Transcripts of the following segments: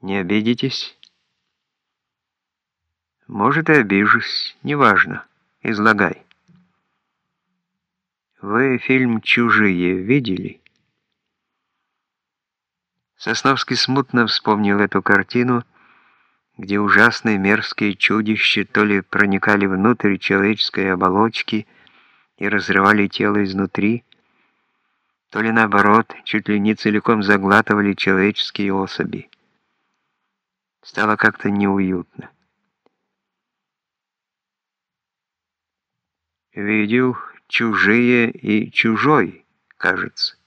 Не обидитесь? Может, и обижусь, неважно. Излагай. Вы фильм «Чужие» видели? Сосновский смутно вспомнил эту картину, где ужасные мерзкие чудища то ли проникали внутрь человеческой оболочки и разрывали тело изнутри, то ли наоборот, чуть ли не целиком заглатывали человеческие особи. Стало как-то неуютно. Видел чужие и чужой, кажется.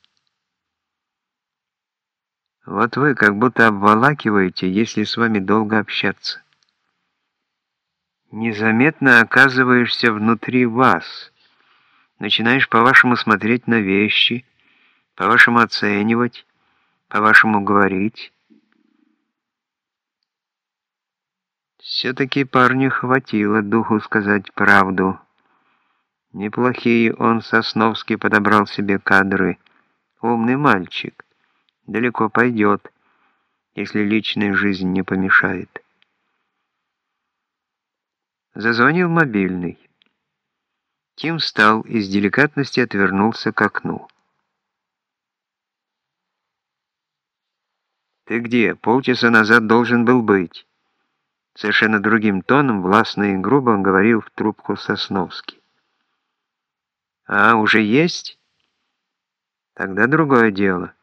Вот вы как будто обволакиваете, если с вами долго общаться. Незаметно оказываешься внутри вас. Начинаешь по-вашему смотреть на вещи, по-вашему оценивать, по-вашему говорить. Все-таки парню хватило духу сказать правду. Неплохие он, Сосновский, подобрал себе кадры. Умный мальчик. Далеко пойдет, если личная жизнь не помешает. Зазвонил мобильный. Тим встал и с деликатности отвернулся к окну. «Ты где? Полчаса назад должен был быть». Совершенно другим тоном, властно и грубо говорил в трубку Сосновский. «А, уже есть? Тогда другое дело.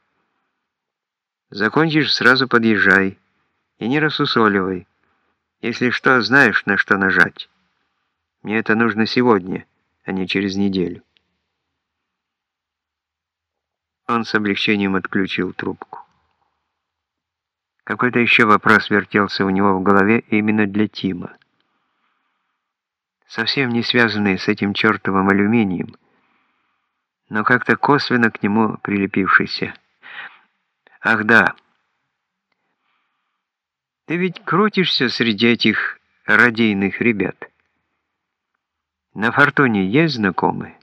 Закончишь, сразу подъезжай. И не рассусоливай. Если что, знаешь, на что нажать. Мне это нужно сегодня, а не через неделю». Он с облегчением отключил трубку. Какой-то еще вопрос вертелся у него в голове именно для Тима. Совсем не связанный с этим чертовым алюминием, но как-то косвенно к нему прилепившийся. Ах да, ты ведь крутишься среди этих радийных ребят. На Фортуне есть знакомые?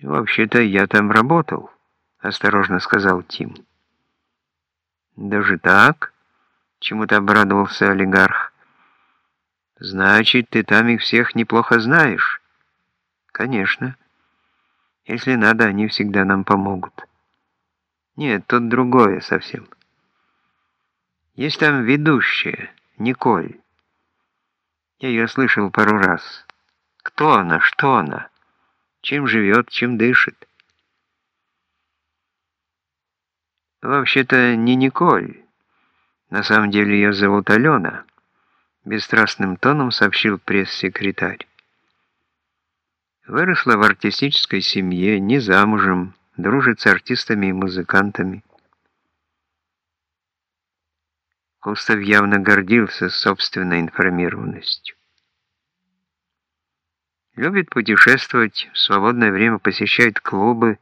«Вообще-то я там работал», — осторожно сказал Тим. «Даже так?» — чему-то обрадовался олигарх. «Значит, ты там их всех неплохо знаешь?» «Конечно. Если надо, они всегда нам помогут». «Нет, тут другое совсем. Есть там ведущая, Николь. Я ее слышал пару раз. Кто она, что она, чем живет, чем дышит?» «Вообще-то не Николь. На самом деле ее зовут Алена», — бесстрастным тоном сообщил пресс-секретарь. Выросла в артистической семье, не замужем, дружит с артистами и музыкантами. Кустов явно гордился собственной информированностью. Любит путешествовать, в свободное время посещает клубы,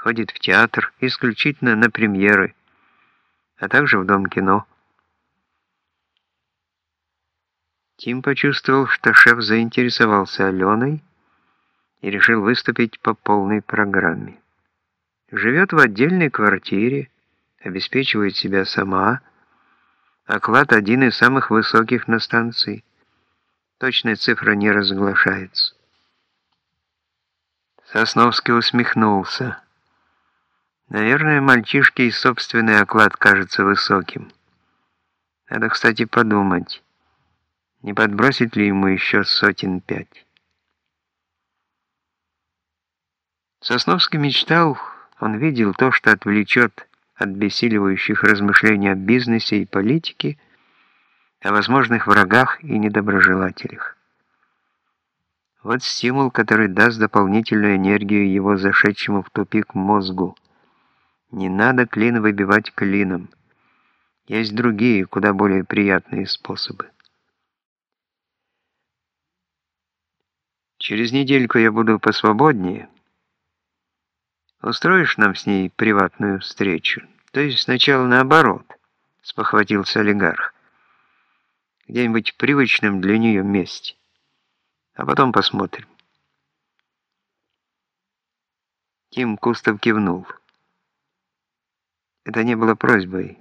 ходит в театр исключительно на премьеры, а также в Дом кино. Тим почувствовал, что шеф заинтересовался Аленой и решил выступить по полной программе. Живет в отдельной квартире, обеспечивает себя сама, оклад один из самых высоких на станции. Точная цифра не разглашается. Сосновский усмехнулся. Наверное, мальчишке и собственный оклад кажется высоким. Надо, кстати, подумать, не подбросить ли ему еще сотен пять. Сосновский мечтал, он видел то, что отвлечет от бессиливающих размышлений о бизнесе и политике, о возможных врагах и недоброжелателях. Вот стимул, который даст дополнительную энергию его зашедшему в тупик мозгу – не надо клин выбивать клином. Есть другие, куда более приятные способы. Через недельку я буду посвободнее. Устроишь нам с ней приватную встречу? То есть сначала наоборот, спохватился олигарх. Где-нибудь в привычном для нее месте. А потом посмотрим. Тим Кустов кивнул. Это не было просьбой.